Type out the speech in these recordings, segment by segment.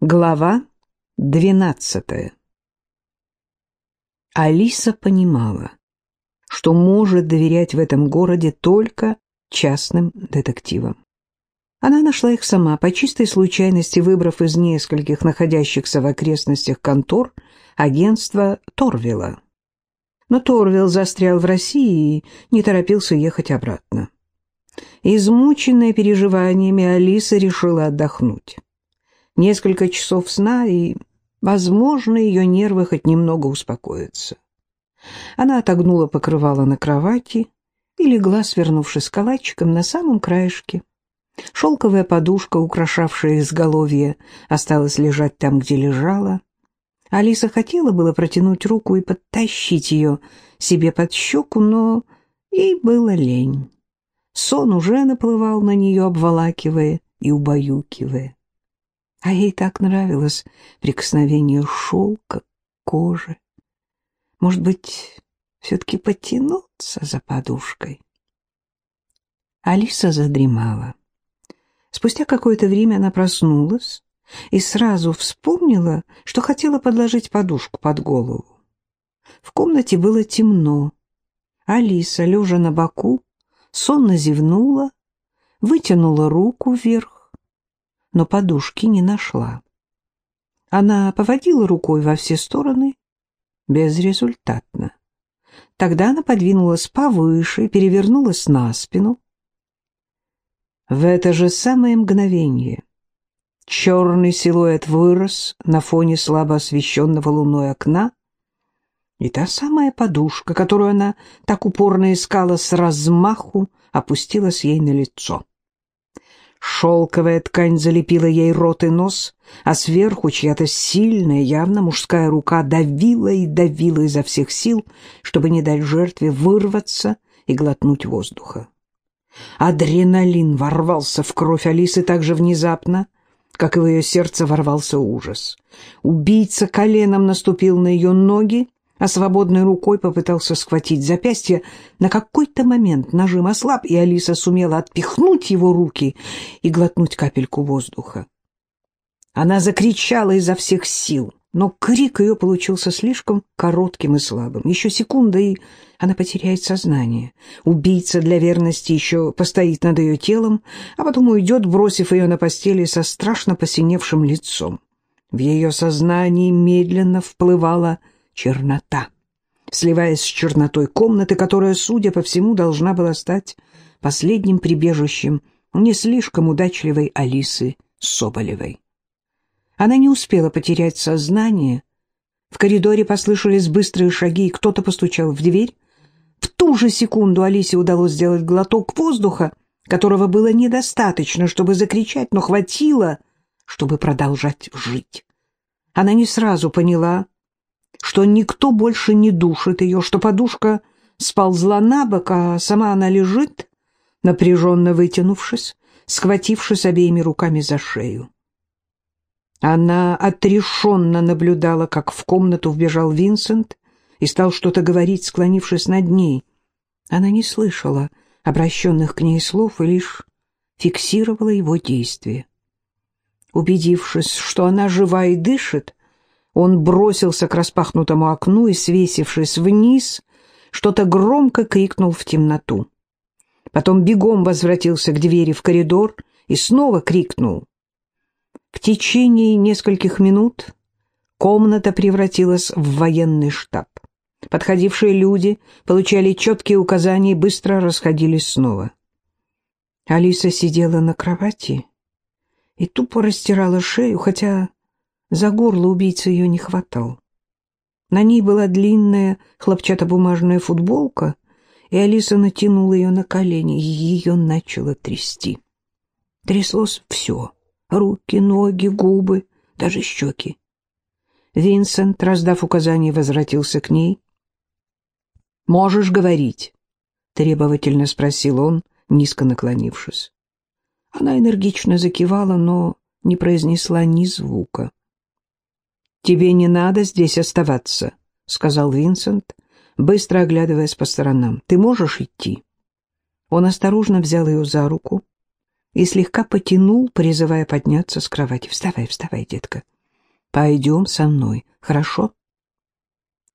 Глава двенадцатая Алиса понимала, что может доверять в этом городе только частным детективам. Она нашла их сама, по чистой случайности выбрав из нескольких находящихся в окрестностях контор агентство Торвилла. Но Торвилл застрял в России и не торопился ехать обратно. Измученная переживаниями, Алиса решила отдохнуть несколько часов сна, и, возможно, ее нервы хоть немного успокоятся. Она отогнула покрывало на кровати и легла, свернувшись калачиком на самом краешке. Шелковая подушка, украшавшая изголовье, осталась лежать там, где лежала. Алиса хотела было протянуть руку и подтащить ее себе под щеку, но ей было лень. Сон уже наплывал на нее, обволакивая и убаюкивая. А ей так нравилось прикосновение шелка, кожи. Может быть, все-таки потянуться за подушкой? Алиса задремала. Спустя какое-то время она проснулась и сразу вспомнила, что хотела подложить подушку под голову. В комнате было темно. Алиса, лежа на боку, сонно зевнула, вытянула руку вверх, но подушки не нашла. Она поводила рукой во все стороны, безрезультатно. Тогда она подвинулась повыше, перевернулась на спину. В это же самое мгновение черный силуэт вырос на фоне слабо освещенного луной окна, и та самая подушка, которую она так упорно искала с размаху, опустилась ей на лицо. Шелковая ткань залепила ей рот и нос, а сверху чья-то сильная, явно мужская рука давила и давила изо всех сил, чтобы не дать жертве вырваться и глотнуть воздуха. Адреналин ворвался в кровь Алисы так же внезапно, как и в ее сердце ворвался ужас. Убийца коленом наступил на ее ноги, а свободной рукой попытался схватить запястье. На какой-то момент нажим ослаб, и Алиса сумела отпихнуть его руки и глотнуть капельку воздуха. Она закричала изо всех сил, но крик ее получился слишком коротким и слабым. Еще секунда, и она потеряет сознание. Убийца для верности еще постоит над ее телом, а потом уйдет, бросив ее на постели со страшно посиневшим лицом. В ее сознании медленно вплывала чернота, сливаясь с чернотой комнаты, которая, судя по всему, должна была стать последним прибежищем не слишком удачливой Алисы Соболевой. Она не успела потерять сознание. В коридоре послышались быстрые шаги, и кто-то постучал в дверь. В ту же секунду Алисе удалось сделать глоток воздуха, которого было недостаточно, чтобы закричать, но хватило, чтобы продолжать жить. Она не сразу поняла, что никто больше не душит ее, что подушка сползла на бок, а сама она лежит, напряженно вытянувшись, схватившись обеими руками за шею. Она отрешенно наблюдала, как в комнату вбежал Винсент и стал что-то говорить, склонившись над ней. Она не слышала обращенных к ней слов и лишь фиксировала его действия. Убедившись, что она жива и дышит, он бросился к распахнутому окну и, свесившись вниз, что-то громко крикнул в темноту. Потом бегом возвратился к двери в коридор и снова крикнул. В течение нескольких минут комната превратилась в военный штаб. Подходившие люди получали четкие указания и быстро расходились снова. Алиса сидела на кровати и тупо растирала шею, хотя за горло убийцы ее не хватал. На ней была длинная хлопчатобумажная футболка, и Алиса натянула ее на колени, и ее начало трясти. Тряслось все — руки, ноги, губы, даже щеки. Винсент, раздав указание, возвратился к ней. «Можешь говорить?» — требовательно спросил он, низко наклонившись. Она энергично закивала, но не произнесла ни звука. «Тебе не надо здесь оставаться», — сказал Винсент, быстро оглядываясь по сторонам. «Ты можешь идти?» Он осторожно взял ее за руку. и слегка потянул, призывая подняться с кровати. «Вставай, вставай, детка. Пойдем со мной, хорошо?»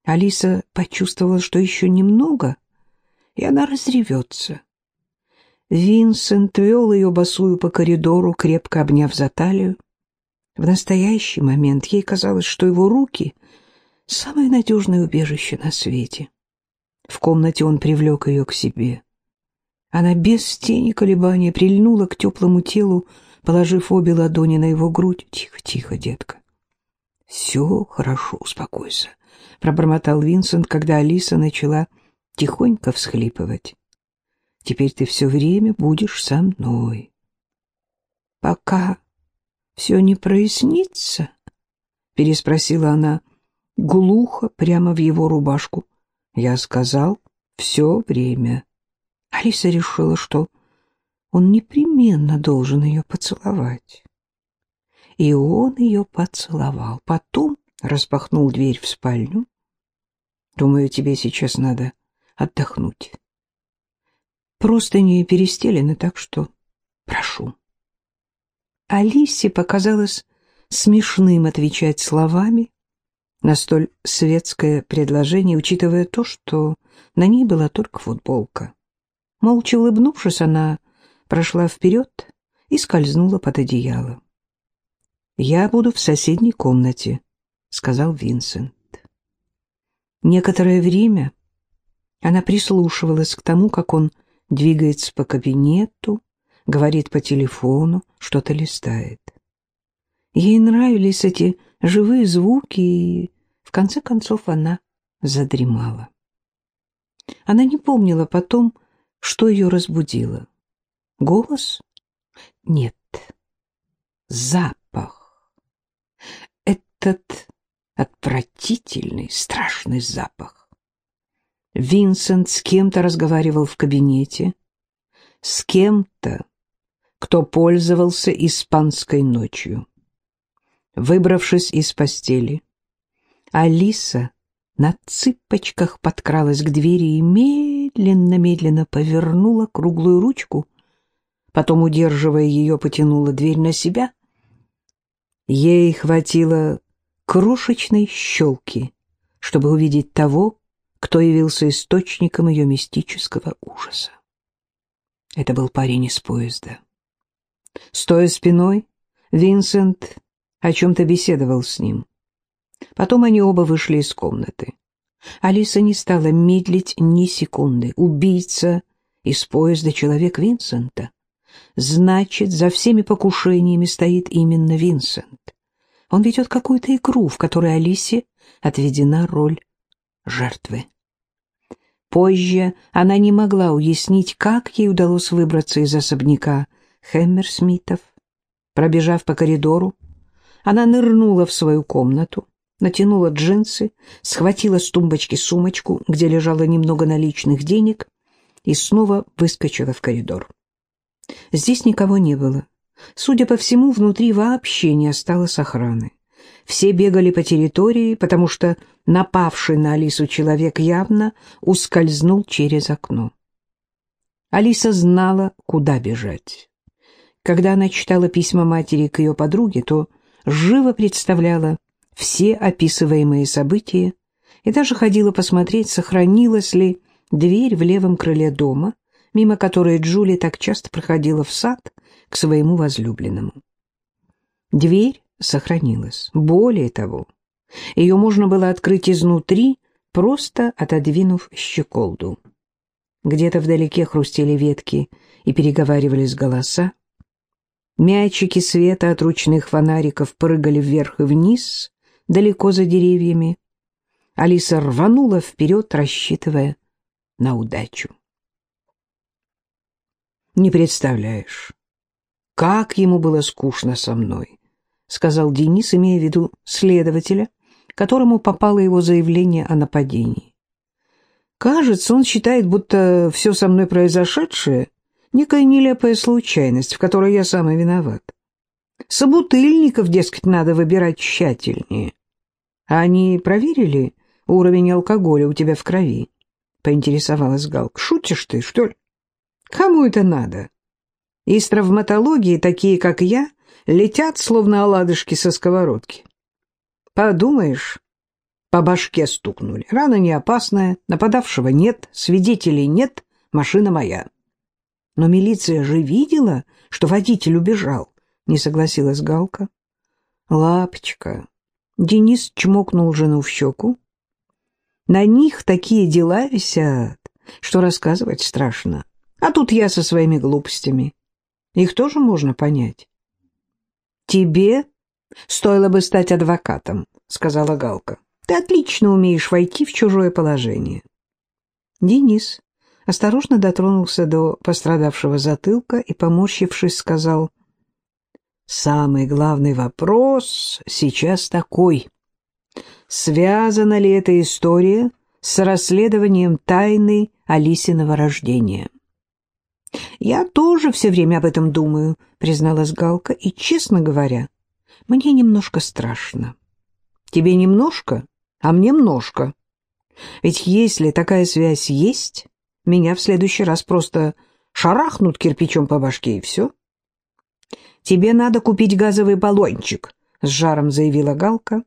Алиса почувствовала, что еще немного, и она разревется. Винсент вел ее босую по коридору, крепко обняв за талию. В настоящий момент ей казалось, что его руки — самое надежное убежище на свете. В комнате он привлек ее к себе. Она без тени колебания прильнула к теплому телу, положив обе ладони на его грудь. «Тихо, тихо, детка». «Все хорошо, успокойся», — пробормотал Винсент, когда Алиса начала тихонько всхлипывать. «Теперь ты все время будешь со мной». «Пока все не прояснится?» — переспросила она глухо прямо в его рубашку. Я сказал «все время». Алиса решила, что он непременно должен ее поцеловать. И он ее поцеловал. Потом распахнул дверь в спальню. «Думаю, тебе сейчас надо отдохнуть. Просто не перестелены, так что прошу». Алисе показалось смешным отвечать словами на столь светское предложение, учитывая то, что на ней была только футболка. Молча улыбнувшись, она прошла вперед и скользнула под одеяло. «Я буду в соседней комнате», — сказал Винсент. Некоторое время она прислушивалась к тому, как он двигается по кабинету, говорит по телефону, что-то листает. Ей нравились эти живые звуки, и в конце концов она задремала. Она не помнила потом, что ее разбудило. Голос? Нет. Запах. Этот отвратительный, страшный запах. Винсент с кем-то разговаривал в кабинете, с кем-то, кто пользовался испанской ночью. Выбравшись из постели, Алиса на цыпочках подкралась к двери и медленно-медленно повернула круглую ручку, потом, удерживая ее, потянула дверь на себя. Ей хватило крошечной щелки, чтобы увидеть того, кто явился источником ее мистического ужаса. Это был парень из поезда. Стоя спиной, Винсент о чем-то беседовал с ним. Потом они оба вышли из комнаты. Алиса не стала медлить ни секунды. Убийца из поезда человек Винсента. Значит, за всеми покушениями стоит именно Винсент. Он ведет какую-то игру, в которой Алисе отведена роль жертвы. Позже она не могла уяснить, как ей удалось выбраться из особняка Хэммерсмитов. Пробежав по коридору, она нырнула в свою комнату, натянула джинсы, схватила с тумбочки сумочку, где лежало немного наличных денег, и снова выскочила в коридор. Здесь никого не было. Судя по всему, внутри вообще не осталось охраны. Все бегали по территории, потому что напавший на Алису человек явно ускользнул через окно. Алиса знала, куда бежать. Когда она читала письма матери к ее подруге, то живо представляла все описываемые события и даже ходила посмотреть, сохранилась ли дверь в левом крыле дома, мимо которой Джули так часто проходила в сад к своему возлюбленному. Дверь сохранилась. Более того, ее можно было открыть изнутри, просто отодвинув щеколду. Где-то вдалеке хрустели ветки и переговаривались голоса. Мячики света от ручных фонариков прыгали вверх и вниз, далеко за деревьями. Алиса рванула вперед, рассчитывая на удачу. «Не представляешь, как ему было скучно со мной», — сказал Денис, имея в виду следователя, которому попало его заявление о нападении. «Кажется, он считает, будто все со мной произошедшее — некая нелепая случайность, в которой я сам и виноват. Собутыльников, дескать, надо выбирать тщательнее. А они проверили уровень алкоголя у тебя в крови? Поинтересовалась Галка. Шутишь ты, что ли? Кому это надо? Из травматологии такие, как я, летят, словно оладышки со сковородки. Подумаешь, по башке стукнули. Рана не опасная, нападавшего нет, свидетелей нет, машина моя. Но милиция же видела, что водитель убежал, не согласилась Галка. Лапочка. Денис чмокнул жену в щеку. На них такие дела висят, что рассказывать страшно. А тут я со своими глупостями. Их тоже можно понять. Тебе стоило бы стать адвокатом, сказала Галка. Ты отлично умеешь войти в чужое положение. Денис осторожно дотронулся до пострадавшего затылка и, поморщившись, сказал, «Самый главный вопрос сейчас такой. Связана ли эта история с расследованием тайны Алисиного рождения?» «Я тоже все время об этом думаю», — призналась Галка, «и, честно говоря, мне немножко страшно». «Тебе немножко, а мне множко. Ведь если такая связь есть, меня в следующий раз просто шарахнут кирпичом по башке, и все». «Тебе надо купить газовый баллончик», — с жаром заявила Галка.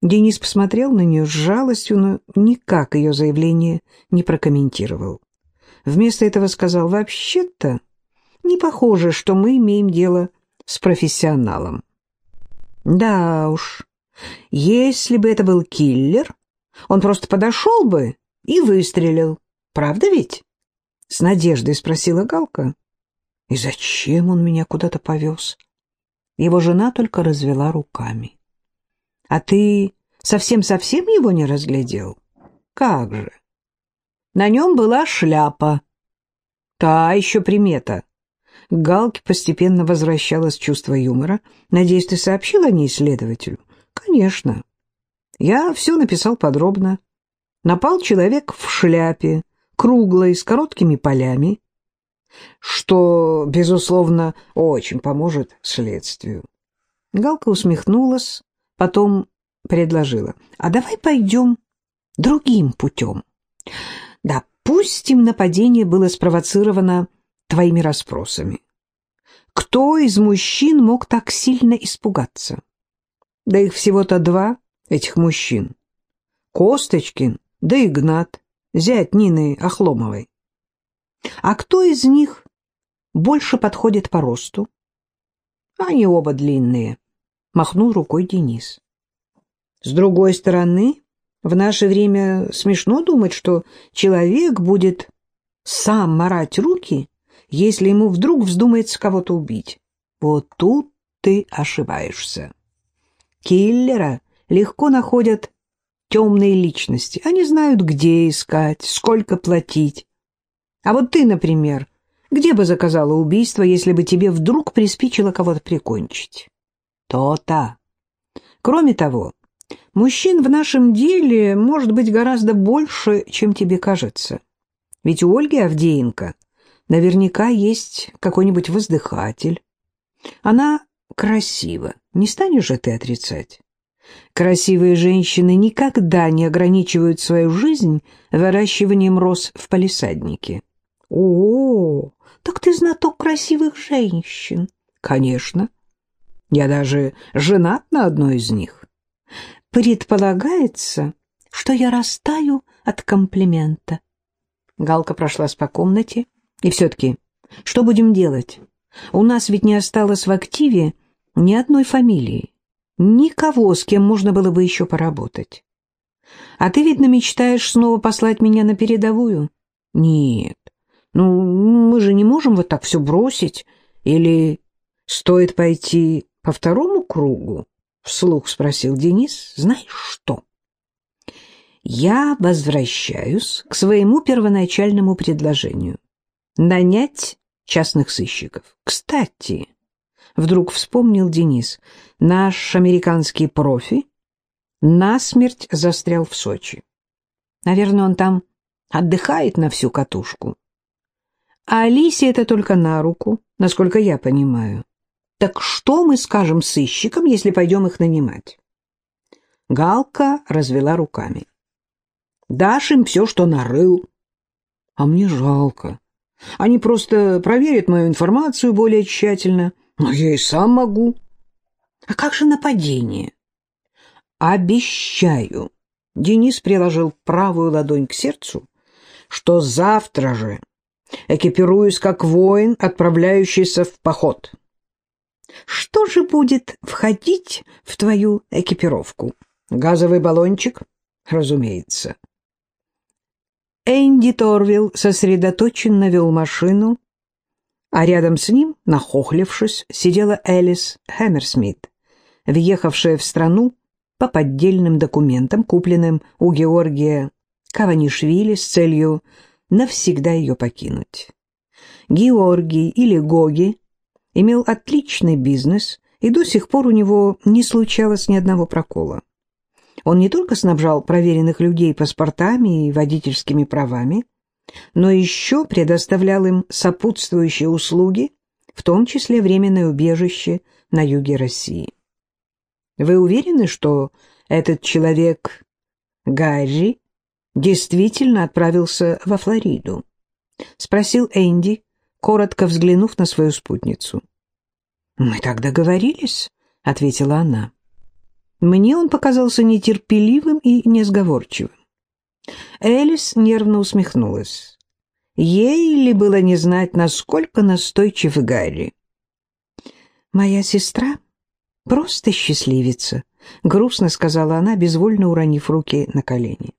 Денис посмотрел на нее с жалостью, но никак ее заявление не прокомментировал. Вместо этого сказал, вообще-то не похоже, что мы имеем дело с профессионалом. Да уж, если бы это был киллер, он просто подошел бы и выстрелил. Правда ведь? С надеждой спросила Галка. И зачем он меня куда-то повез? Его жена только развела руками. А ты совсем-совсем его не разглядел? Как же? На нем была шляпа. Та еще примета. Галке постепенно возвращалось чувство юмора. Надеюсь, ты сообщил о ней следователю? Конечно. Я все написал подробно. Напал человек в шляпе, круглой, с короткими полями, что, безусловно, очень поможет следствию. Галка усмехнулась, потом предложила. А давай пойдем другим путем. Допустим, нападение было спровоцировано твоими расспросами. Кто из мужчин мог так сильно испугаться? Да их всего-то два, этих мужчин. Косточкин, да Игнат, зять Нины Охломовой. А кто из них больше подходит по росту? Они оба длинные, махнул рукой Денис. С другой стороны, в наше время смешно думать, что человек будет сам марать руки, если ему вдруг вздумается кого-то убить. Вот тут ты ошибаешься. Киллера легко находят темные личности. Они знают, где искать, сколько платить. А вот ты, например, где бы заказала убийство, если бы тебе вдруг приспичило кого-то прикончить? То-то. Кроме того, Мужчин в нашем деле может быть гораздо больше, чем тебе кажется. Ведь у Ольги Авдеенко наверняка есть какой-нибудь воздыхатель. Она красива, не станешь же ты отрицать. Красивые женщины никогда не ограничивают свою жизнь выращиванием роз в палисаднике. О, так ты знаток красивых женщин. Конечно. Я даже женат на одной из них. Предполагается, что я растаю от комплимента. Галка прошлась по комнате. И все-таки, что будем делать? У нас ведь не осталось в активе ни одной фамилии. Никого, с кем можно было бы еще поработать. А ты, видно, мечтаешь снова послать меня на передовую? Нет. Ну, мы же не можем вот так все бросить. Или стоит пойти по второму кругу? вслух спросил Денис. Знаешь что? Я возвращаюсь к своему первоначальному предложению. Нанять частных сыщиков. Кстати, вдруг вспомнил Денис, наш американский профи насмерть застрял в Сочи. Наверное, он там отдыхает на всю катушку. А Алисе это только на руку, насколько я понимаю. Так что мы скажем сыщикам, если пойдем их нанимать? Галка развела руками. Дашь им все, что нарыл. А мне жалко. Они просто проверят мою информацию более тщательно. Но я и сам могу. А как же нападение? Обещаю. Денис приложил правую ладонь к сердцу, что завтра же экипируюсь как воин, отправляющийся в поход. Что же будет входить в твою экипировку? Газовый баллончик? Разумеется. Энди Торвилл сосредоточенно вел машину, а рядом с ним, нахохлившись, сидела Элис Хэмерсмит, въехавшая в страну по поддельным документам, купленным у Георгия Каванишвили с целью навсегда ее покинуть. Георгий или Гоги имел отличный бизнес, и до сих пор у него не случалось ни одного прокола. Он не только снабжал проверенных людей паспортами и водительскими правами, но еще предоставлял им сопутствующие услуги, в том числе временное убежище на юге России. Вы уверены, что этот человек, Гарри, действительно отправился во Флориду? Спросил Энди, коротко взглянув на свою спутницу. «Мы так договорились», — ответила она. Мне он показался нетерпеливым и несговорчивым. Элис нервно усмехнулась. Ей ли было не знать, насколько настойчив Гарри? «Моя сестра просто счастливица», — грустно сказала она, безвольно уронив руки на колени.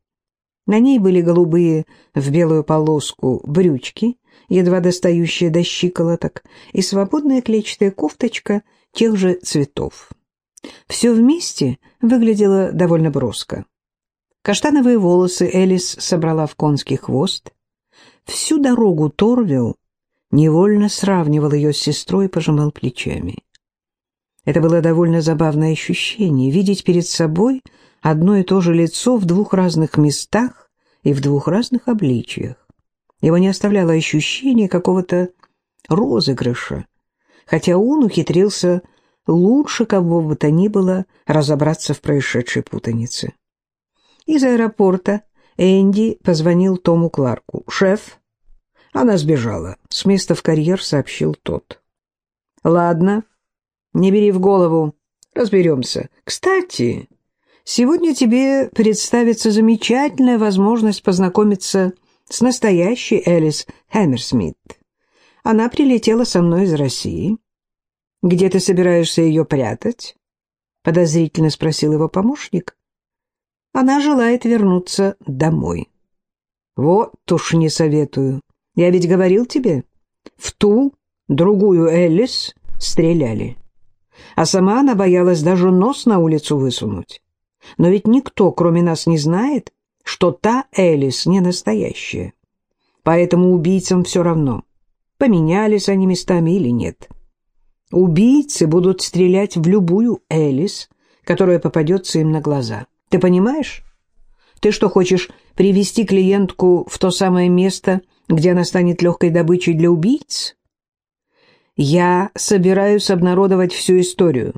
На ней были голубые в белую полоску брючки, едва достающие до щиколоток, и свободная клетчатая кофточка тех же цветов. Все вместе выглядело довольно броско. Каштановые волосы Элис собрала в конский хвост. Всю дорогу Торвилл невольно сравнивал ее с сестрой и пожимал плечами. Это было довольно забавное ощущение — видеть перед собой одно и то же лицо в двух разных местах и в двух разных обличиях. Его не оставляло ощущение какого-то розыгрыша, хотя он ухитрился лучше кого бы то ни было разобраться в происшедшей путанице. Из аэропорта Энди позвонил Тому Кларку. «Шеф?» Она сбежала. С места в карьер сообщил тот. «Ладно, не бери в голову. Разберемся. Кстати, сегодня тебе представится замечательная возможность познакомиться с настоящей Элис Хэмерсмит. Она прилетела со мной из России». «Где ты собираешься ее прятать?» — подозрительно спросил его помощник. «Она желает вернуться домой». «Вот уж не советую. Я ведь говорил тебе, в ту, другую Элис стреляли. А сама она боялась даже нос на улицу высунуть. Но ведь никто, кроме нас, не знает, что та Элис не настоящая. Поэтому убийцам все равно, поменялись они местами или нет». Убийцы будут стрелять в любую Элис, которая попадется им на глаза. Ты понимаешь? Ты что, хочешь привести клиентку в то самое место, где она станет легкой добычей для убийц? Я собираюсь обнародовать всю историю.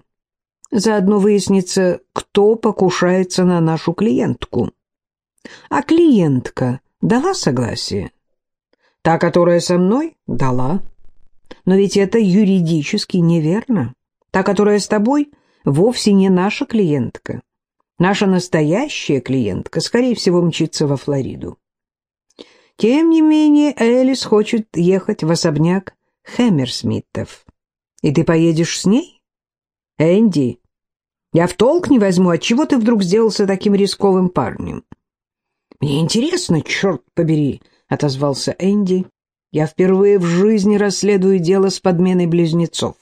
Заодно выяснится, кто покушается на нашу клиентку. А клиентка дала согласие? Та, которая со мной, дала. Но ведь это юридически неверно. Та, которая с тобой, вовсе не наша клиентка. Наша настоящая клиентка, скорее всего, мчится во Флориду. Тем не менее, Элис хочет ехать в особняк Хэмерсмиттов. И ты поедешь с ней? Энди, я в толк не возьму, отчего ты вдруг сделался таким рисковым парнем? Мне интересно, черт побери, — отозвался Энди, я впервые в жизни расследую дело с подменой близнецов.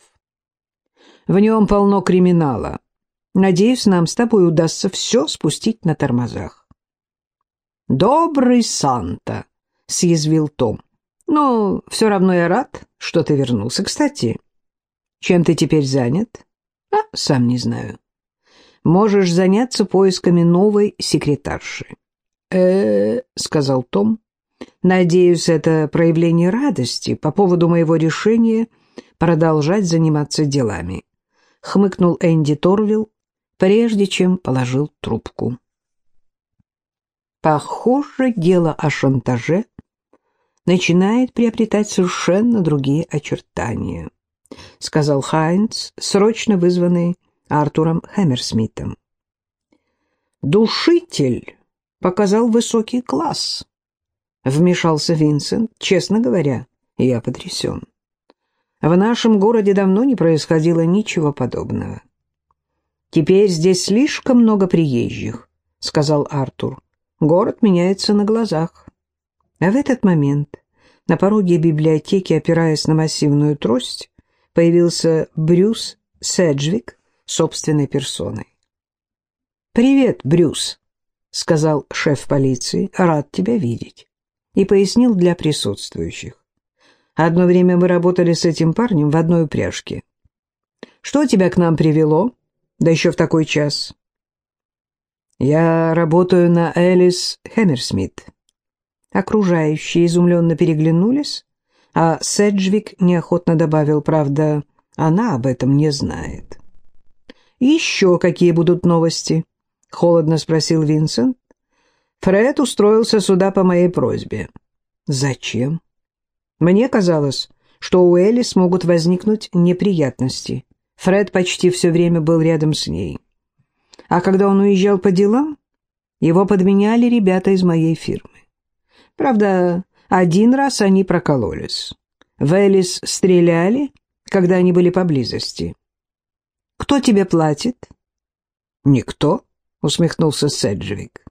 В нем полно криминала. Надеюсь, нам с тобой удастся все спустить на тормозах. «Добрый Санта!» — съязвил Том. «Но все равно я рад, что ты вернулся. Кстати, чем ты теперь занят?» «А, сам не знаю. Можешь заняться поисками новой секретарши». «Э-э», — сказал Том, Надеюсь, это проявление радости по поводу моего решения продолжать заниматься делами. Хмыкнул Энди Торвилл, прежде чем положил трубку. Похоже, дело о шантаже начинает приобретать совершенно другие очертания, сказал Хайнц, срочно вызванный Артуром Хэмерсмитом. Душитель показал высокий класс, вмешался Винсент. Честно говоря, я потрясен. В нашем городе давно не происходило ничего подобного. «Теперь здесь слишком много приезжих», — сказал Артур. «Город меняется на глазах». А в этот момент на пороге библиотеки, опираясь на массивную трость, появился Брюс Седжвик собственной персоной. «Привет, Брюс», — сказал шеф полиции, — «рад тебя видеть», и пояснил для присутствующих. Одно время мы работали с этим парнем в одной упряжке. Что тебя к нам привело? Да еще в такой час. Я работаю на Элис Хэмерсмит. Окружающие изумленно переглянулись, а Седжвик неохотно добавил, правда, она об этом не знает. «Еще какие будут новости?» — холодно спросил Винсент. «Фред устроился сюда по моей просьбе». «Зачем?» Мне казалось, что у Элис могут возникнуть неприятности. Фред почти все время был рядом с ней. А когда он уезжал по делам, его подменяли ребята из моей фирмы. Правда, один раз они прокололись. В Элис стреляли, когда они были поблизости. «Кто тебе платит?» «Никто», — усмехнулся Седжвик.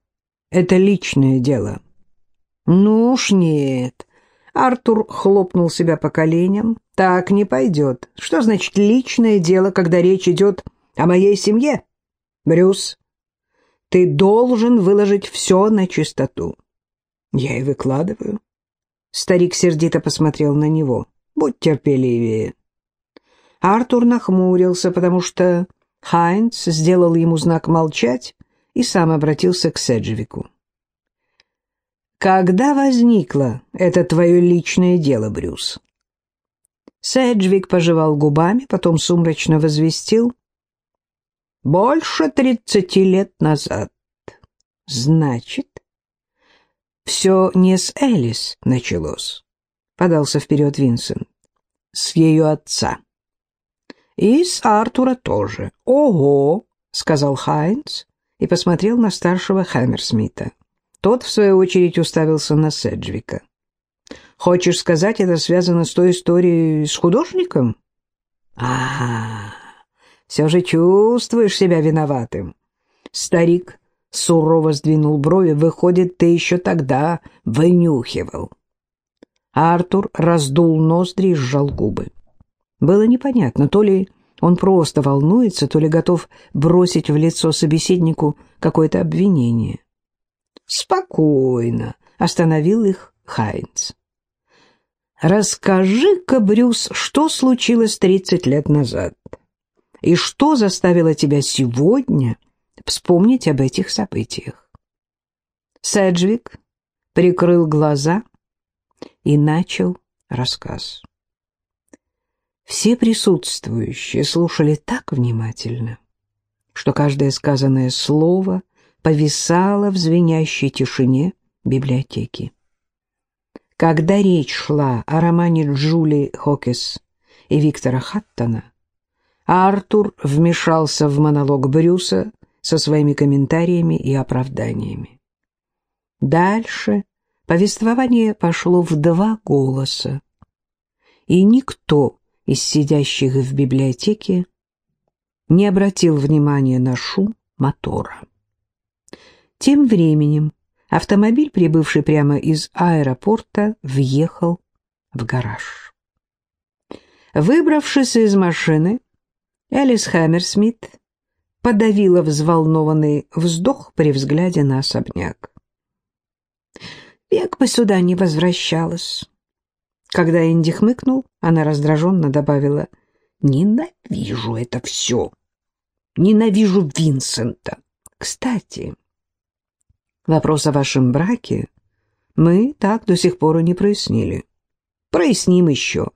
«Это личное дело». «Ну уж нет», Артур хлопнул себя по коленям. «Так не пойдет. Что значит личное дело, когда речь идет о моей семье? Брюс, ты должен выложить все на чистоту». «Я и выкладываю». Старик сердито посмотрел на него. «Будь терпеливее». Артур нахмурился, потому что Хайнц сделал ему знак молчать и сам обратился к Седжвику. Когда возникло это твое личное дело, Брюс? Седжвик пожевал губами, потом сумрачно возвестил. Больше тридцати лет назад. Значит, все не с Элис началось, подался вперед Винсент. С ее отца. И с Артура тоже. Ого, сказал Хайнц и посмотрел на старшего Хаммерсмита. Тот, в свою очередь, уставился на Седжвика. «Хочешь сказать, это связано с той историей с художником?» «А, все же чувствуешь себя виноватым». Старик сурово сдвинул брови. «Выходит, ты еще тогда вынюхивал». Артур раздул ноздри и сжал губы. Было непонятно, то ли он просто волнуется, то ли готов бросить в лицо собеседнику какое-то обвинение. «Спокойно», — остановил их Хайнц. «Расскажи-ка, Брюс, что случилось тридцать лет назад? И что заставило тебя сегодня вспомнить об этих событиях?» Седжвик прикрыл глаза и начал рассказ. Все присутствующие слушали так внимательно, что каждое сказанное слово повисала в звенящей тишине библиотеки. Когда речь шла о романе Джули Хокес и Виктора Хаттона, Артур вмешался в монолог Брюса со своими комментариями и оправданиями. Дальше повествование пошло в два голоса, и никто из сидящих в библиотеке не обратил внимания на шум мотора. Тем временем автомобиль, прибывший прямо из аэропорта, въехал в гараж. Выбравшись из машины, Элис Хаммерсмит подавила взволнованный вздох при взгляде на особняк. Век бы сюда не возвращалась. Когда Энди хмыкнул, она раздраженно добавила, «Ненавижу это все. Ненавижу Винсента. Кстати, Вопрос о вашем браке мы так до сих пор и не прояснили. Проясним еще.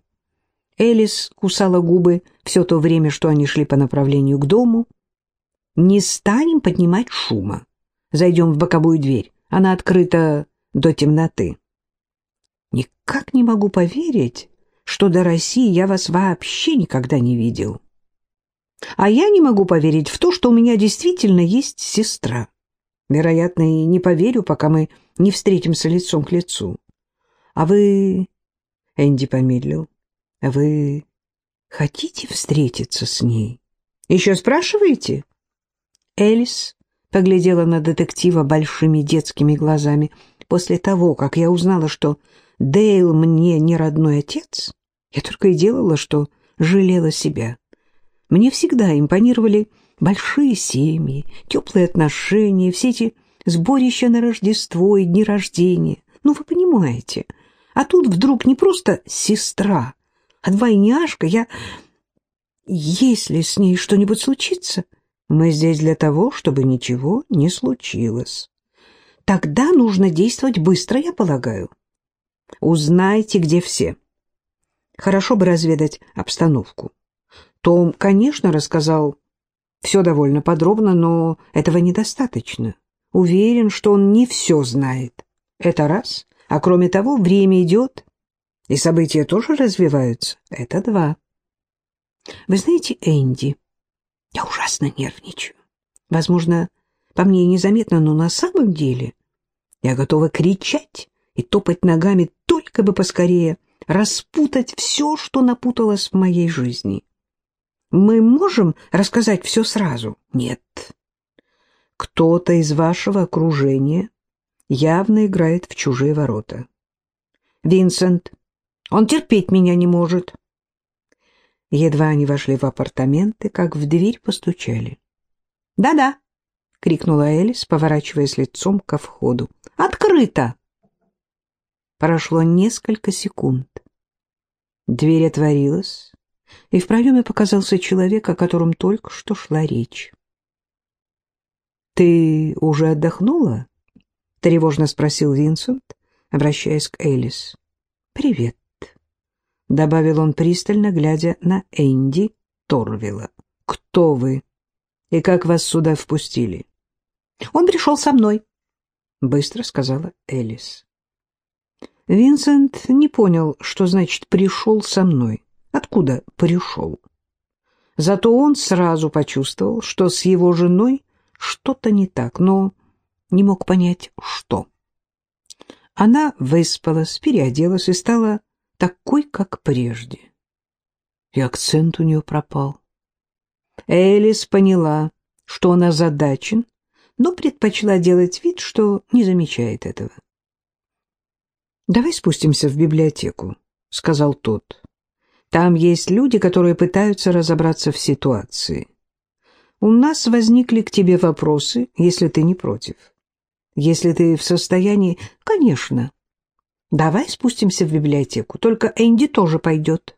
Элис кусала губы все то время, что они шли по направлению к дому. Не станем поднимать шума. Зайдем в боковую дверь. Она открыта до темноты. Ни никак не могу поверить, что до России я вас вообще никогда не видел. А я не могу поверить в то, что у меня действительно есть сестра. Вероятно, и не поверю, пока мы не встретимся лицом к лицу. А вы... Энди помедлил. Вы хотите встретиться с ней? Еще спрашиваете? Элис поглядела на детектива большими детскими глазами. После того, как я узнала, что Дейл мне не родной отец, я только и делала, что жалела себя. Мне всегда импонировали большие семьи, теплые отношения, все эти сборища на Рождество и дни рождения. Ну, вы понимаете. А тут вдруг не просто сестра, а двойняшка. Я... Если с ней что-нибудь случится, мы здесь для того, чтобы ничего не случилось. Тогда нужно действовать быстро, я полагаю. Узнайте, где все. Хорошо бы разведать обстановку. Том, конечно, рассказал все довольно подробно, но этого недостаточно. Уверен, что он не все знает. Это раз. А кроме того, время идет, и события тоже развиваются. Это два. Вы знаете, Энди, я ужасно нервничаю. Возможно, по мне и незаметно, но на самом деле я готова кричать и топать ногами, только бы поскорее распутать все, что напуталось в моей жизни. Мы можем рассказать все сразу? Нет. Кто-то из вашего окружения явно играет в чужие ворота. Винсент, он терпеть меня не может. Едва они вошли в апартаменты, как в дверь постучали. «Да-да», — крикнула Элис, поворачиваясь лицом ко входу. «Открыто!» Прошло несколько секунд. Дверь отворилась, и в проеме показался человек, о котором только что шла речь. «Ты уже отдохнула?» — тревожно спросил Винсент, обращаясь к Элис. «Привет», — добавил он пристально, глядя на Энди Торвилла. «Кто вы? И как вас сюда впустили?» «Он пришел со мной», — быстро сказала Элис. Винсент не понял, что значит «пришел со мной». Откуда пришел? Зато он сразу почувствовал, что с его женой что-то не так, но не мог понять, что. Она выспалась, переоделась и стала такой, как прежде. И акцент у нее пропал. Элис поняла, что он озадачен, но предпочла делать вид, что не замечает этого. «Давай спустимся в библиотеку», — сказал тот. Там есть люди, которые пытаются разобраться в ситуации. У нас возникли к тебе вопросы, если ты не против. Если ты в состоянии... Конечно. Давай спустимся в библиотеку, только Энди тоже пойдет.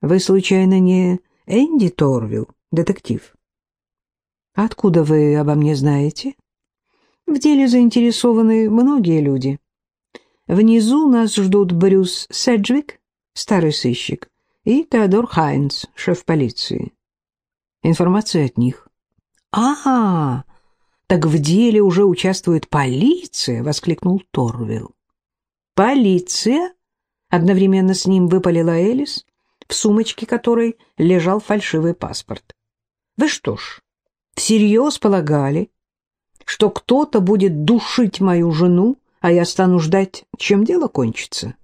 Вы, случайно, не Энди Торвилл, детектив? Откуда вы обо мне знаете? В деле заинтересованы многие люди. Внизу нас ждут Брюс Седжвик, старый сыщик, и Теодор Хайнц, шеф полиции. Информация от них. «А, так в деле уже участвует полиция!» — воскликнул Торвилл. «Полиция?» — одновременно с ним выпалила Элис, в сумочке которой лежал фальшивый паспорт. «Вы что ж, всерьез полагали, что кто-то будет душить мою жену, а я стану ждать, чем дело кончится?»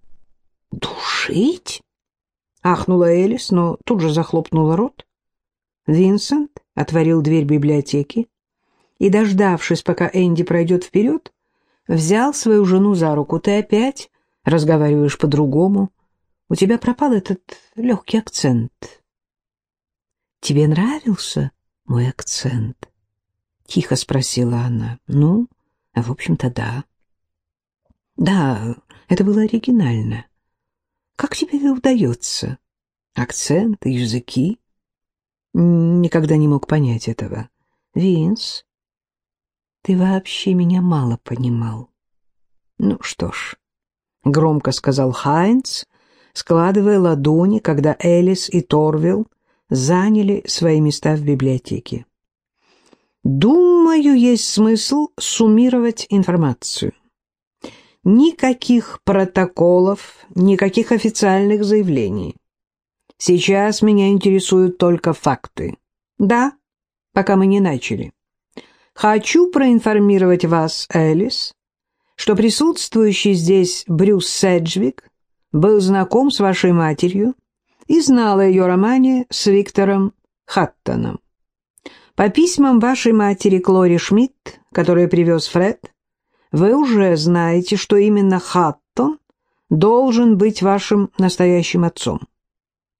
«Душить?» Ахнула Элис, но тут же захлопнула рот. Винсент отворил дверь библиотеки и, дождавшись, пока Энди пройдет вперед, взял свою жену за руку. «Ты опять разговариваешь по-другому. У тебя пропал этот легкий акцент». «Тебе нравился мой акцент?» — тихо спросила она. «Ну, в общем-то, да». «Да, это было оригинально». Как тебе это удается? Акцент, языки? Никогда не мог понять этого. Винс, ты вообще меня мало понимал. Ну что ж, громко сказал Хайнц, складывая ладони, когда Элис и Торвилл заняли свои места в библиотеке. Думаю, есть смысл суммировать информацию. Никаких протоколов, никаких официальных заявлений. Сейчас меня интересуют только факты. Да, пока мы не начали. Хочу проинформировать вас, Элис, что присутствующий здесь Брюс Седжвик был знаком с вашей матерью и знал о ее романе с Виктором Хаттоном. По письмам вашей матери Клори Шмидт, которые привез Фред, вы уже знаете, что именно Хаттон должен быть вашим настоящим отцом.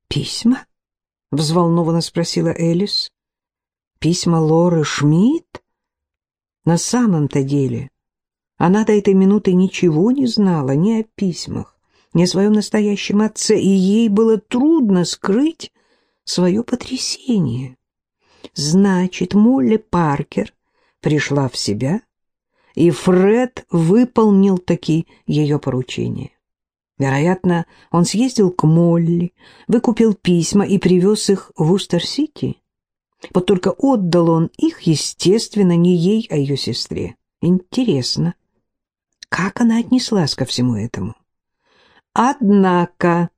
«Письма?» — взволнованно спросила Элис. «Письма Лоры Шмидт? На самом-то деле она до этой минуты ничего не знала ни о письмах, ни о своем настоящем отце, и ей было трудно скрыть свое потрясение. Значит, Молли Паркер пришла в себя и Фред выполнил таки ее поручение. Вероятно, он съездил к Молли, выкупил письма и привез их в Устер-Сити. Вот только отдал он их, естественно, не ей, а ее сестре. Интересно, как она отнеслась ко всему этому? Однако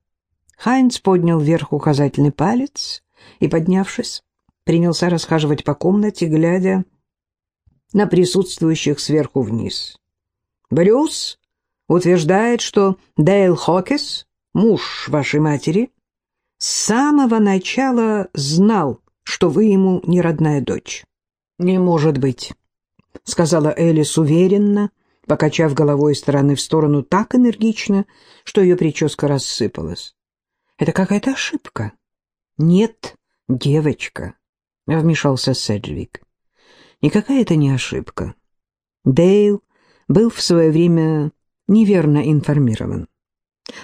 Хайнц поднял вверх указательный палец и, поднявшись, принялся расхаживать по комнате, глядя на присутствующих сверху вниз. Брюс утверждает, что Дейл Хокес, муж вашей матери, с самого начала знал, что вы ему не родная дочь. «Не может быть», — сказала Элис уверенно, покачав головой из стороны в сторону так энергично, что ее прическа рассыпалась. «Это какая-то ошибка». «Нет, девочка», — вмешался Седжвик. Никакая это не ошибка. Дейл был в свое время неверно информирован.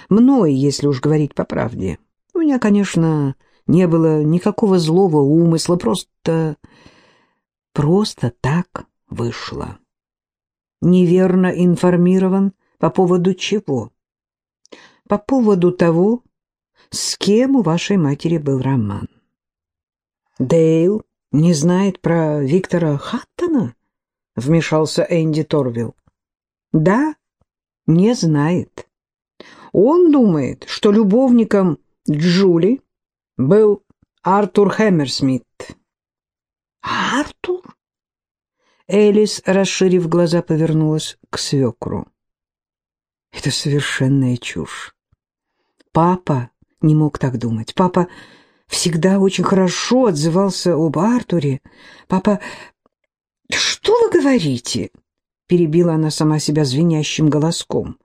Мной, если уж говорить по правде. У меня, конечно, не было никакого злого умысла, просто... просто так вышло. Неверно информирован по поводу чего? По поводу того, с кем у вашей матери был роман. Дейл не знает про Виктора Хаттона?» — вмешался Энди Торвилл. «Да, не знает. Он думает, что любовником Джули был Артур Хэмерсмит». «Артур?» Элис, расширив глаза, повернулась к свекру. «Это совершенная чушь. Папа не мог так думать. Папа всегда очень хорошо отзывался об Артуре. Папа... «Что вы говорите?» — перебила она сама себя звенящим голоском.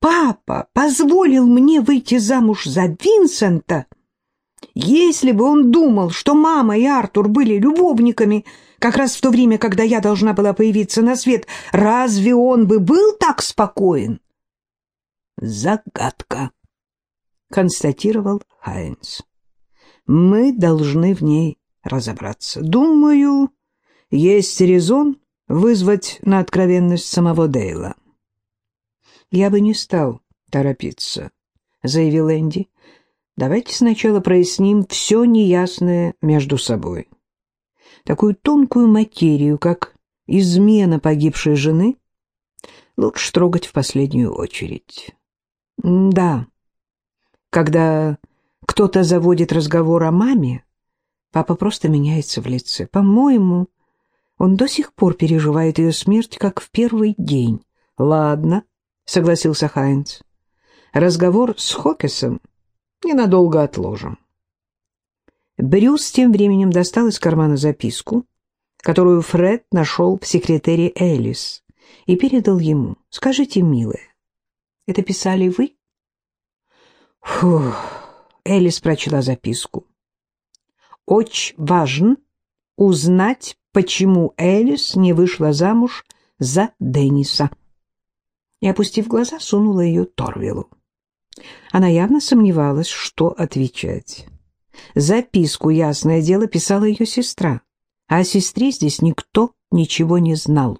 «Папа позволил мне выйти замуж за Винсента. Если бы он думал, что мама и Артур были любовниками как раз в то время, когда я должна была появиться на свет, разве он бы был так спокоен?» «Загадка», — констатировал Хайнс мы должны в ней разобраться. Думаю, есть резон вызвать на откровенность самого Дейла. «Я бы не стал торопиться», — заявил Энди. «Давайте сначала проясним все неясное между собой. Такую тонкую материю, как измена погибшей жены, лучше трогать в последнюю очередь. Да, когда кто-то заводит разговор о маме, папа просто меняется в лице. По-моему, он до сих пор переживает ее смерть, как в первый день. «Ладно», — согласился Хайнц. «Разговор с Хокесом ненадолго отложим». Брюс тем временем достал из кармана записку, которую Фред нашел в секретаре Элис, и передал ему. «Скажите, милая, это писали вы?» «Фух...» Элис прочла записку. «Очень важно узнать, почему Элис не вышла замуж за Денниса». И, опустив глаза, сунула ее Торвилу. Она явно сомневалась, что отвечать. Записку, ясное дело, писала ее сестра, а о сестре здесь никто ничего не знал.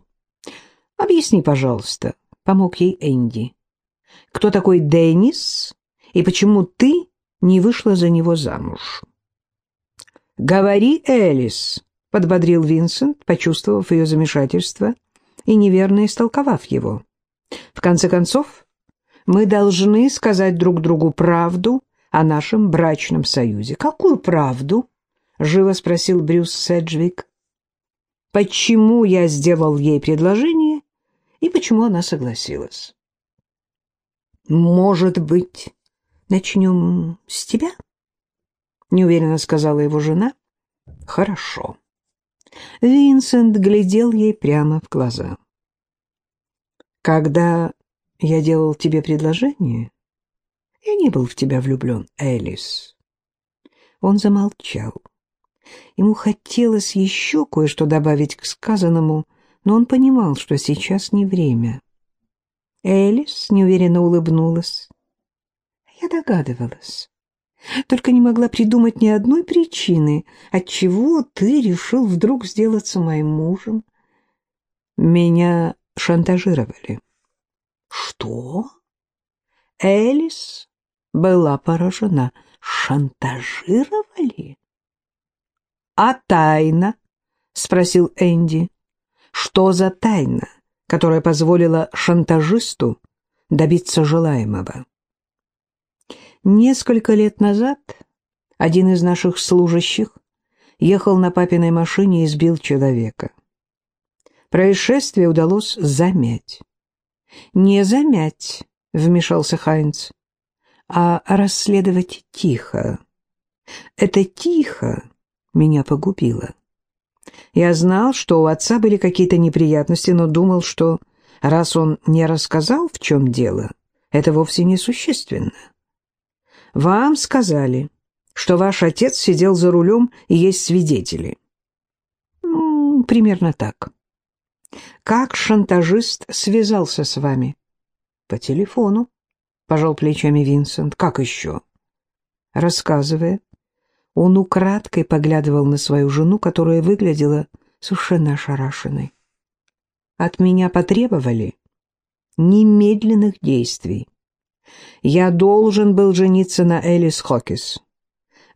«Объясни, пожалуйста», — помог ей Энди. «Кто такой Деннис и почему ты не вышла за него замуж. «Говори, Элис», — подбодрил Винсент, почувствовав ее замешательство и неверно истолковав его. В конце концов, мы должны сказать друг другу правду о нашем брачном союзе. Какую правду? Живо спросил Брюс Седжвик. Почему я сделал ей предложение и почему она согласилась? Может быть, начнем с тебя? Неуверенно сказала его жена. Хорошо. Винсент глядел ей прямо в глаза. Когда я делал тебе предложение, я не был в тебя влюблен, Элис. Он замолчал. Ему хотелось еще кое-что добавить к сказанному, но он понимал, что сейчас не время. Элис неуверенно улыбнулась. Я догадывалась. Только не могла придумать ни одной причины, отчего ты решил вдруг сделаться моим мужем. Меня шантажировали. Что? Элис была поражена. Шантажировали? А тайна? Спросил Энди. Что за тайна, которая позволила шантажисту добиться желаемого? Несколько лет назад один из наших служащих ехал на папиной машине и сбил человека. Происшествие удалось замять. «Не замять», — вмешался Хайнц, — «а расследовать тихо. Это тихо меня погубило. Я знал, что у отца были какие-то неприятности, но думал, что раз он не рассказал, в чем дело, это вовсе не существенно. Вам сказали, что ваш отец сидел за рулем и есть свидетели. Ну, примерно так. Как шантажист связался с вами? По телефону, пожал плечами Винсент. Как еще? Рассказывая, он украдкой поглядывал на свою жену, которая выглядела совершенно ошарашенной. От меня потребовали немедленных действий. Я должен был жениться на Элис Хокис.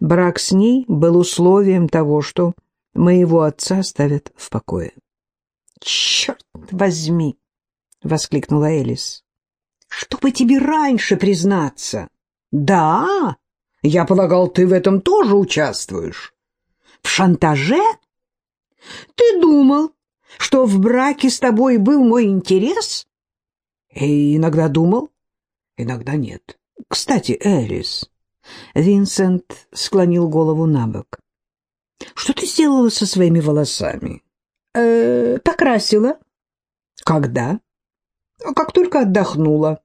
Брак с ней был условием того, что моего отца оставят в покое. «Черт возьми!» — воскликнула Элис. «Чтобы тебе раньше признаться!» «Да? Я полагал, ты в этом тоже участвуешь. В шантаже? Ты думал, что в браке с тобой был мой интерес?» «И иногда думал, иногда нет. Кстати, Элис...» Винсент склонил голову на бок. «Что ты сделала со своими волосами?» «Э, «Покрасила». «Когда?» «Как только отдохнула».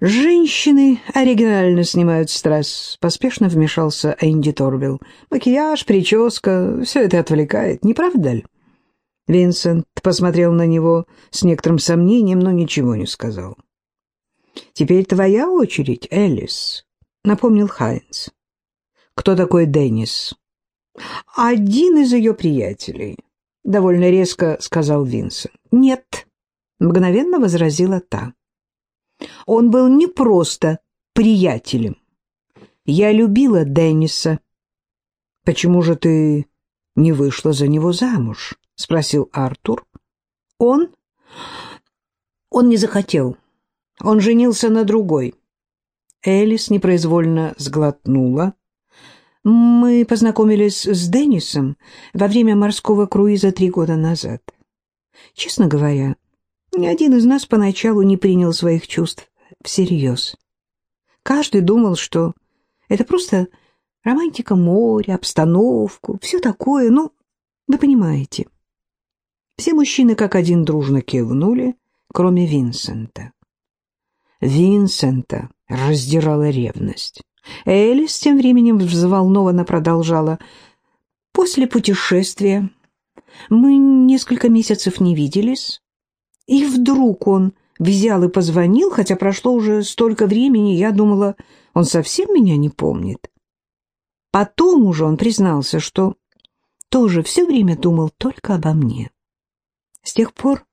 «Женщины оригинально снимают стресс», — поспешно вмешался Энди Торвилл. «Макияж, прическа — все это отвлекает, не правда ли?» Винсент посмотрел на него с некоторым сомнением, но ничего не сказал. «Теперь твоя очередь, Элис», — напомнил Хайнс. «Кто такой Деннис?» «Один из ее приятелей», — довольно резко сказал Винсент. «Нет», — мгновенно возразила та. «Он был не просто приятелем. Я любила Денниса». «Почему же ты не вышла за него замуж?» — спросил Артур. «Он? Он не захотел». Он женился на другой. Элис непроизвольно сглотнула. Мы познакомились с Деннисом во время морского круиза три года назад. Честно говоря, ни один из нас поначалу не принял своих чувств всерьез. Каждый думал, что это просто романтика моря, обстановку, все такое, ну, вы понимаете. Все мужчины как один дружно кивнули, кроме Винсента. Винсента раздирала ревность. Элис тем временем взволнованно продолжала. «После путешествия мы несколько месяцев не виделись, и вдруг он взял и позвонил, хотя прошло уже столько времени, я думала, он совсем меня не помнит. Потом уже он признался, что тоже все время думал только обо мне. С тех пор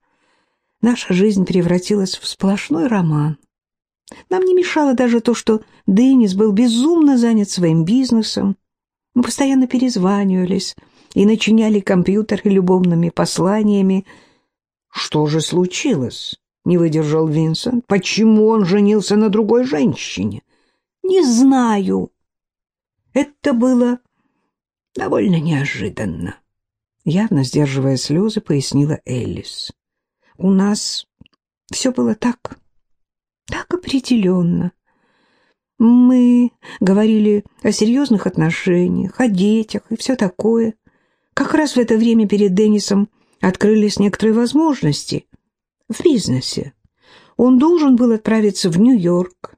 наша жизнь превратилась в сплошной роман. Нам не мешало даже то, что Деннис был безумно занят своим бизнесом. Мы постоянно перезванивались и начиняли компьютер любовными посланиями. «Что же случилось?» — не выдержал Винсент. «Почему он женился на другой женщине?» «Не знаю». Это было довольно неожиданно. Явно сдерживая слезы, пояснила Эллис. «У нас все было так, так определенно. Мы говорили о серьезных отношениях, о детях и все такое. Как раз в это время перед Деннисом открылись некоторые возможности в бизнесе. Он должен был отправиться в Нью-Йорк.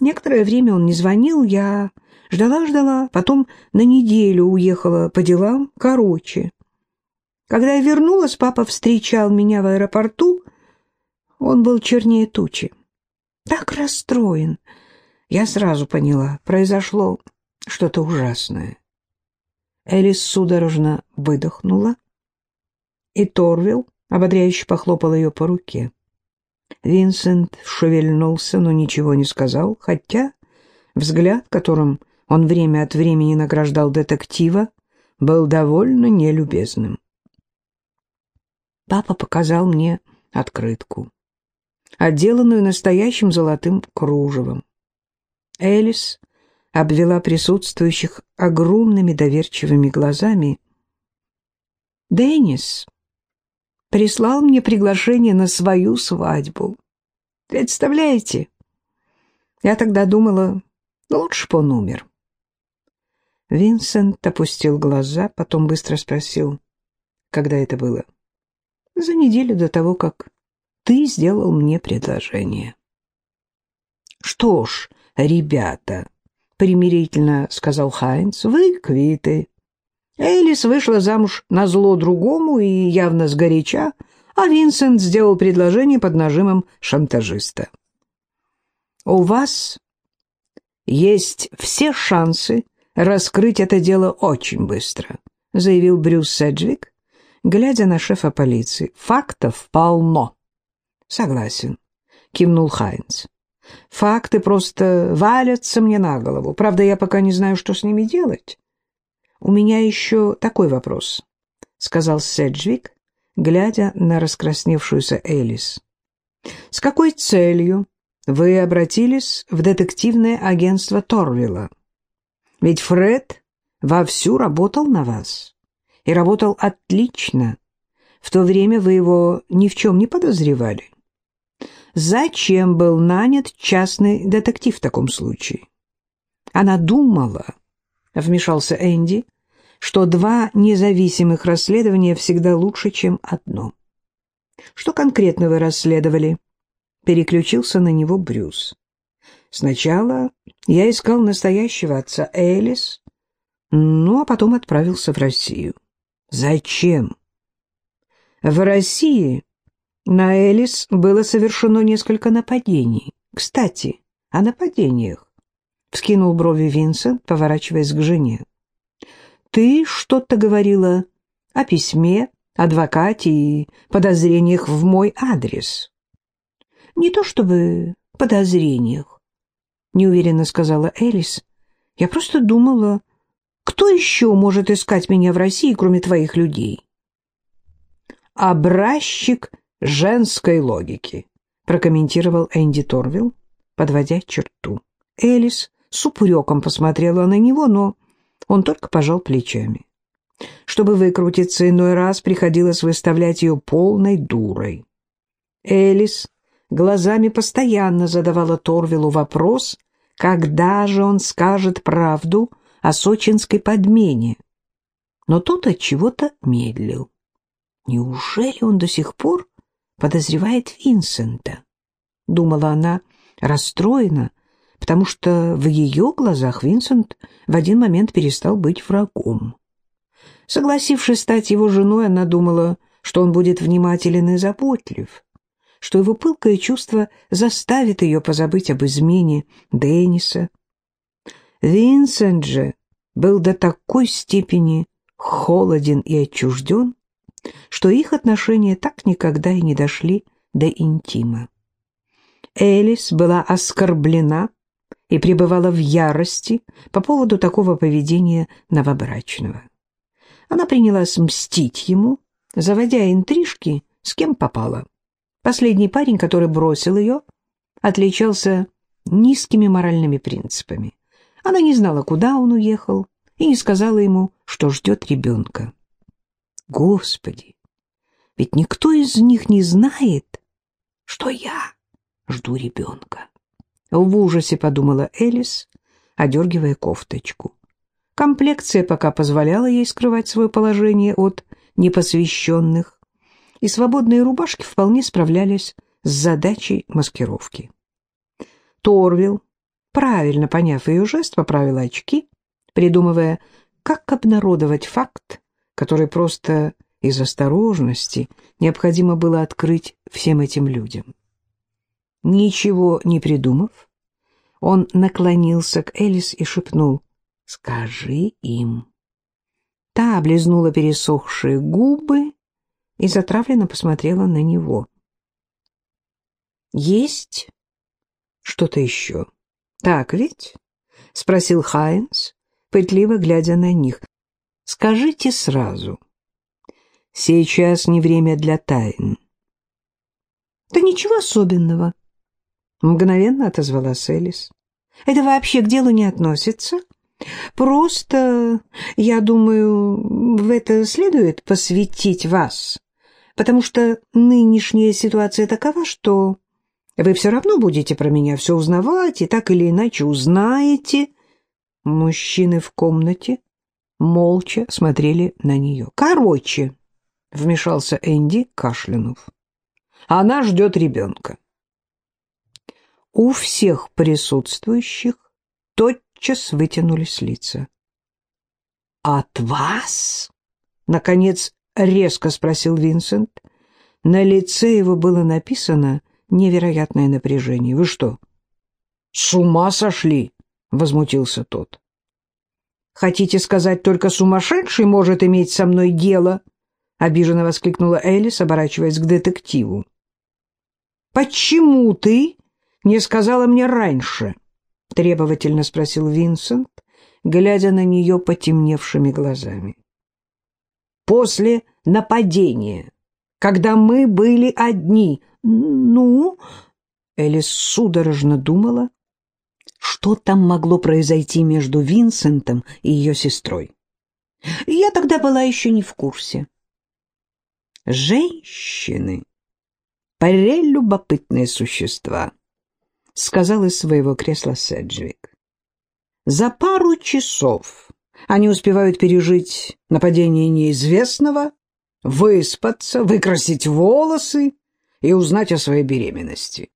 Некоторое время он не звонил, я ждала-ждала, потом на неделю уехала по делам, короче. Когда я вернулась, папа встречал меня в аэропорту, он был чернее тучи. Так расстроен. Я сразу поняла, произошло что-то ужасное. Элис судорожно выдохнула, и Торвилл ободряюще похлопал ее по руке. Винсент шевельнулся, но ничего не сказал, хотя взгляд, которым он время от времени награждал детектива, был довольно нелюбезным. Папа показал мне открытку, отделанную настоящим золотым кружевом. Элис обвела присутствующих огромными доверчивыми глазами. «Деннис прислал мне приглашение на свою свадьбу. Представляете? Я тогда думала, лучше бы он умер». Винсент опустил глаза, потом быстро спросил, когда это было. «За неделю до того, как ты сделал мне предложение». «Что ж, ребята», — примирительно сказал Хайнц, — «вы квиты». Элис вышла замуж на зло другому и явно сгоряча, а Винсент сделал предложение под нажимом шантажиста. «У вас есть все шансы раскрыть это дело очень быстро», — заявил Брюс Седжвик, глядя на шефа полиции. «Фактов полно». «Согласен», — кивнул Хайнц. Факты просто валятся мне на голову. Правда, я пока не знаю, что с ними делать. У меня еще такой вопрос, — сказал Седжвик, глядя на раскрасневшуюся Элис. С какой целью вы обратились в детективное агентство Торвилла? Ведь Фред вовсю работал на вас. И работал отлично. В то время вы его ни в чем не подозревали. Зачем был нанят частный детектив в таком случае? Она думала, вмешался Энди, что два независимых расследования всегда лучше, чем одно. Что конкретно вы расследовали? Переключился на него Брюс. Сначала я искал настоящего отца Элис, ну а потом отправился в Россию. Зачем? В России на Элис было совершено несколько нападений. Кстати, о нападениях. Вскинул брови Винсент, поворачиваясь к жене. Ты что-то говорила о письме, адвокате и подозрениях в мой адрес. Не то чтобы подозрениях, неуверенно сказала Элис. Я просто думала, кто еще может искать меня в России, кроме твоих людей? Образчик женской логики», — прокомментировал Энди Торвилл, подводя черту. Элис с упреком посмотрела на него, но он только пожал плечами. Чтобы выкрутиться иной раз, приходилось выставлять ее полной дурой. Элис глазами постоянно задавала Торвиллу вопрос, когда же он скажет правду о сочинской подмене. Но тот от чего-то медлил. Неужели он до сих пор подозревает Винсента. Думала она расстроена, потому что в ее глазах Винсент в один момент перестал быть врагом. Согласившись стать его женой, она думала, что он будет внимателен и заботлив, что его пылкое чувство заставит ее позабыть об измене Денниса. Винсент же был до такой степени холоден и отчужден, что их отношения так никогда и не дошли до интима. Элис была оскорблена и пребывала в ярости по поводу такого поведения новобрачного. Она принялась мстить ему, заводя интрижки с кем попала. Последний парень, который бросил ее, отличался низкими моральными принципами. Она не знала, куда он уехал, и не сказала ему, что ждет ребенка. Господи, ведь никто из них не знает, что я жду ребенка. В ужасе подумала Элис, одергивая кофточку. Комплекция пока позволяла ей скрывать свое положение от непосвященных, и свободные рубашки вполне справлялись с задачей маскировки. Торвилл, правильно поняв ее жест, поправил очки, придумывая, как обнародовать факт, который просто из осторожности необходимо было открыть всем этим людям. Ничего не придумав, он наклонился к Элис и шепнул «Скажи им». Та облизнула пересохшие губы и затравленно посмотрела на него. «Есть что-то еще?» «Так ведь?» — спросил Хайнс, пытливо глядя на них. «Скажите сразу. Сейчас не время для тайн». «Да ничего особенного», — мгновенно отозвалась Элис. «Это вообще к делу не относится. Просто, я думаю, в это следует посвятить вас, потому что нынешняя ситуация такова, что вы все равно будете про меня все узнавать и так или иначе узнаете. Мужчины в комнате молча смотрели на нее. Короче, вмешался Энди, кашлянув. Она ждет ребенка. У всех присутствующих тотчас вытянулись лица. «От вас?» — наконец резко спросил Винсент. На лице его было написано невероятное напряжение. «Вы что, с ума сошли?» — возмутился тот. «Хотите сказать, только сумасшедший может иметь со мной дело?» — обиженно воскликнула Элис, оборачиваясь к детективу. «Почему ты не сказала мне раньше?» — требовательно спросил Винсент, глядя на нее потемневшими глазами. «После нападения, когда мы были одни, «Ну?» Элис судорожно думала, что там могло произойти между Винсентом и ее сестрой. Я тогда была еще не в курсе. «Женщины — прелюбопытные существа», — сказал из своего кресла Седжвик. «За пару часов они успевают пережить нападение неизвестного, выспаться, выкрасить волосы, и узнать о своей беременности.